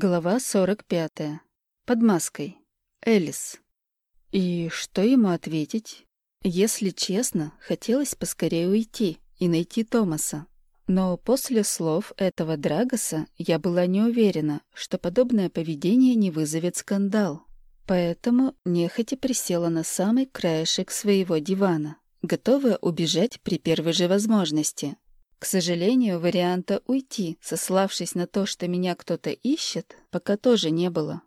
Глава 45. Под маской. Элис. И что ему ответить? Если честно, хотелось поскорее уйти и найти Томаса. Но после слов этого Драгоса я была не уверена, что подобное поведение не вызовет скандал. Поэтому нехотя присела на самый краешек своего дивана, готовая убежать при первой же возможности. К сожалению, варианта уйти, сославшись на то, что меня кто-то ищет, пока тоже не было.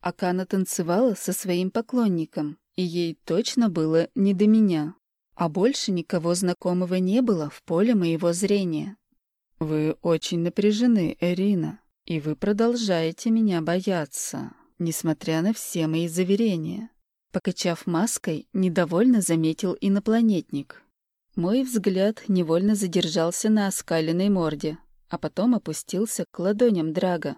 Акана танцевала со своим поклонником, и ей точно было не до меня. А больше никого знакомого не было в поле моего зрения. «Вы очень напряжены, Эрина, и вы продолжаете меня бояться, несмотря на все мои заверения». Покачав маской, недовольно заметил инопланетник. Мой взгляд невольно задержался на оскаленной морде, а потом опустился к ладоням Драга.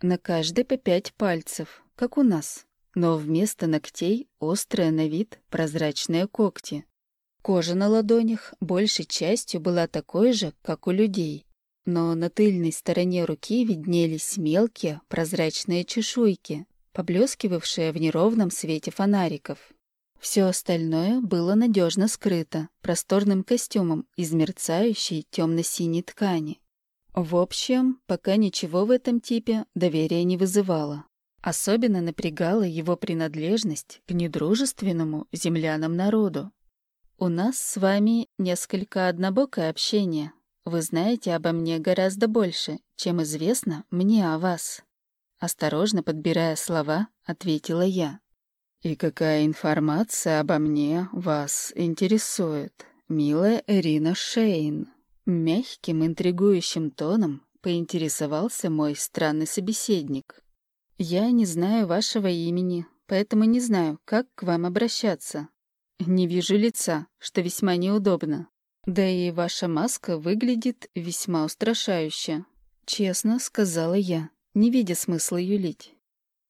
На каждой по пять пальцев, как у нас, но вместо ногтей острые на вид прозрачные когти. Кожа на ладонях большей частью была такой же, как у людей, но на тыльной стороне руки виднелись мелкие прозрачные чешуйки, поблескивавшие в неровном свете фонариков. Все остальное было надежно скрыто просторным костюмом из мерцающей темно-синей ткани. В общем, пока ничего в этом типе доверия не вызывало. Особенно напрягала его принадлежность к недружественному землянам народу. «У нас с вами несколько однобокое общение. Вы знаете обо мне гораздо больше, чем известно мне о вас». Осторожно подбирая слова, ответила я. «И какая информация обо мне вас интересует, милая Ирина Шейн?» Мягким, интригующим тоном поинтересовался мой странный собеседник. «Я не знаю вашего имени, поэтому не знаю, как к вам обращаться. Не вижу лица, что весьма неудобно. Да и ваша маска выглядит весьма устрашающе. Честно сказала я, не видя смысла юлить.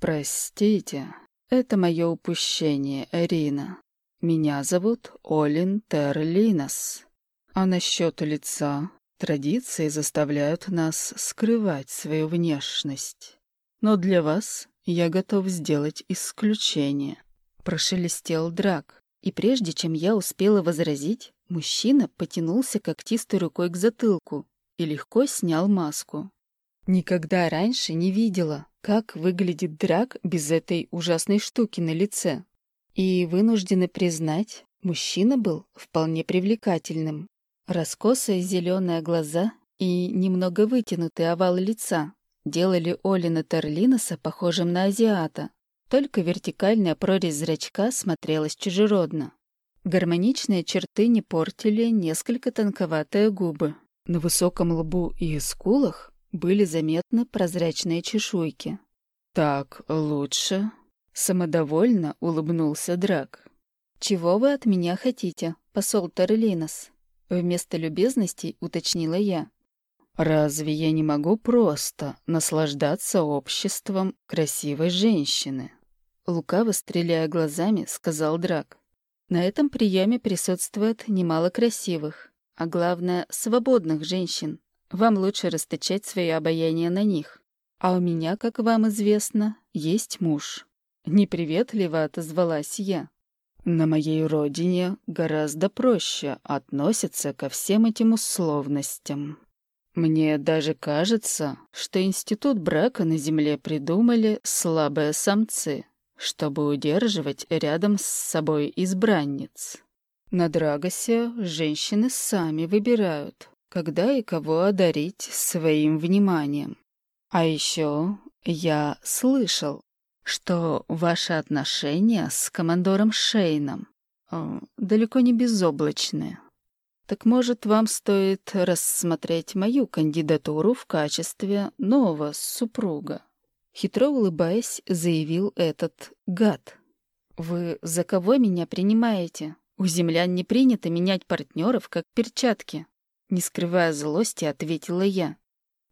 «Простите», это мое упущение, Эрина. Меня зовут Олин Терлинос. А насчет лица традиции заставляют нас скрывать свою внешность. Но для вас я готов сделать исключение. Прошелестел драк, и прежде чем я успела возразить, мужчина потянулся когтистой рукой к затылку и легко снял маску. Никогда раньше не видела, как выглядит драк без этой ужасной штуки на лице. И вынуждены признать, мужчина был вполне привлекательным. Раскосые зеленые глаза и немного вытянутый овал лица делали Олина Терлиноса похожим на азиата, только вертикальная прорезь зрачка смотрелась чужеродно. Гармоничные черты не портили несколько тонковатые губы. На высоком лбу и скулах были заметны прозрачные чешуйки. «Так лучше?» — самодовольно улыбнулся Драк. «Чего вы от меня хотите, посол Терлинос?» Вместо любезностей уточнила я. «Разве я не могу просто наслаждаться обществом красивой женщины?» Лукаво стреляя глазами, сказал Драк. «На этом приеме присутствует немало красивых, а главное, свободных женщин, вам лучше расточать свое обаяние на них. А у меня, как вам известно, есть муж. Неприветливо отозвалась я. На моей родине гораздо проще относятся ко всем этим условностям. Мне даже кажется, что институт брака на Земле придумали слабые самцы, чтобы удерживать рядом с собой избранниц. На Драгосе женщины сами выбирают, когда и кого одарить своим вниманием. А еще я слышал, что ваши отношения с командором Шейном э, далеко не безоблачные. Так может, вам стоит рассмотреть мою кандидатуру в качестве нового супруга? Хитро улыбаясь, заявил этот гад. «Вы за кого меня принимаете? У землян не принято менять партнеров, как перчатки». Не скрывая злости, ответила я.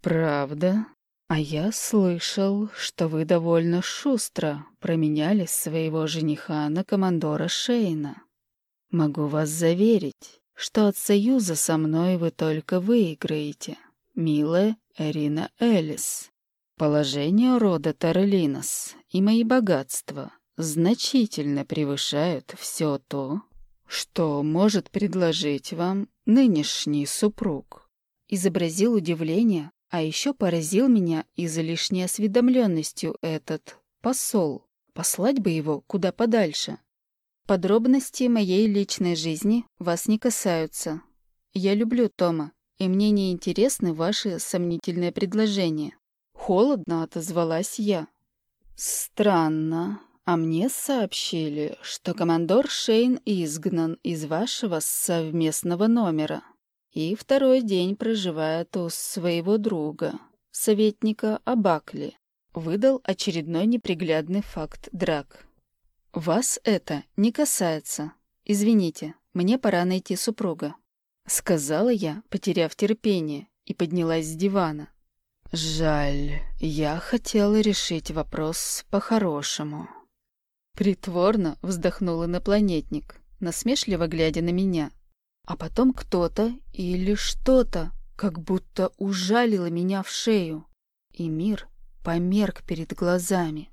«Правда? А я слышал, что вы довольно шустро променяли своего жениха на командора Шейна. Могу вас заверить, что от союза со мной вы только выиграете, милая Эрина Элис». Положение рода Тарелинос и мои богатства значительно превышают все то, что может предложить вам нынешний супруг. Изобразил удивление, а еще поразил меня излишней осведомленностью этот посол. Послать бы его куда подальше. Подробности моей личной жизни вас не касаются. Я люблю Тома, и мне не интересны ваши сомнительные предложения. Холодно отозвалась я. Странно. А мне сообщили, что командор Шейн изгнан из вашего совместного номера и второй день проживает у своего друга, советника Абакли. Выдал очередной неприглядный факт Драк. «Вас это не касается. Извините, мне пора найти супруга», — сказала я, потеряв терпение, и поднялась с дивана. «Жаль, я хотела решить вопрос по-хорошему». Притворно вздохнул инопланетник, насмешливо глядя на меня. А потом кто-то или что-то как будто ужалило меня в шею, и мир померк перед глазами.